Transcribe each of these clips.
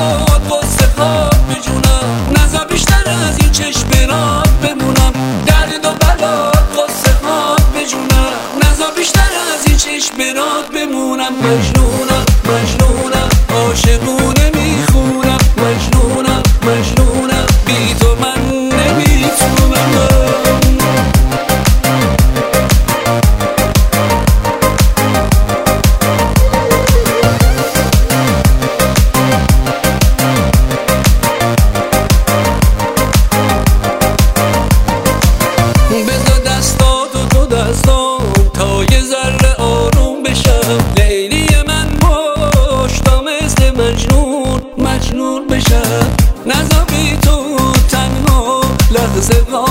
می‌خواد با سپاد بجونم نظر بیشتر از این چشم برات بمونم. درد و بلاد با سپاد بجونم نظر بیشتر از این چشم برات بمونم. مجنون. نذا بی تو تنها لحظه ها.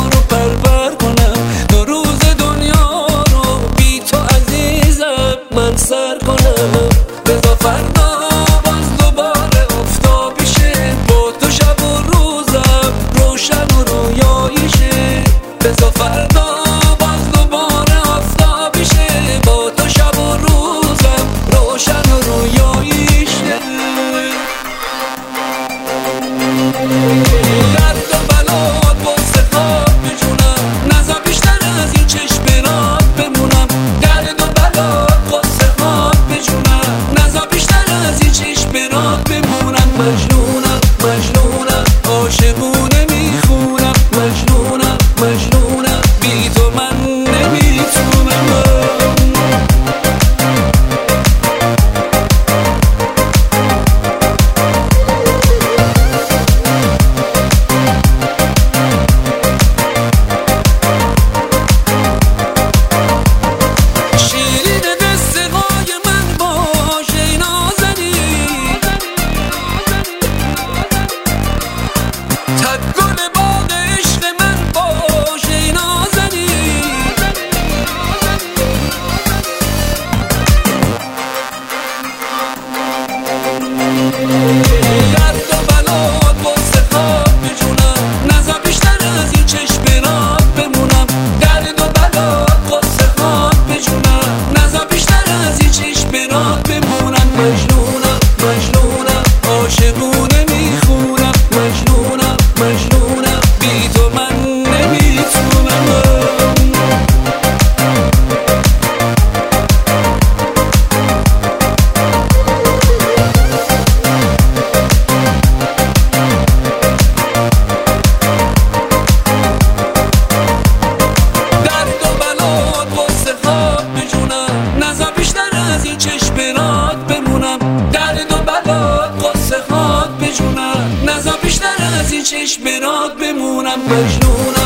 چشم برات بمونم مجنونم.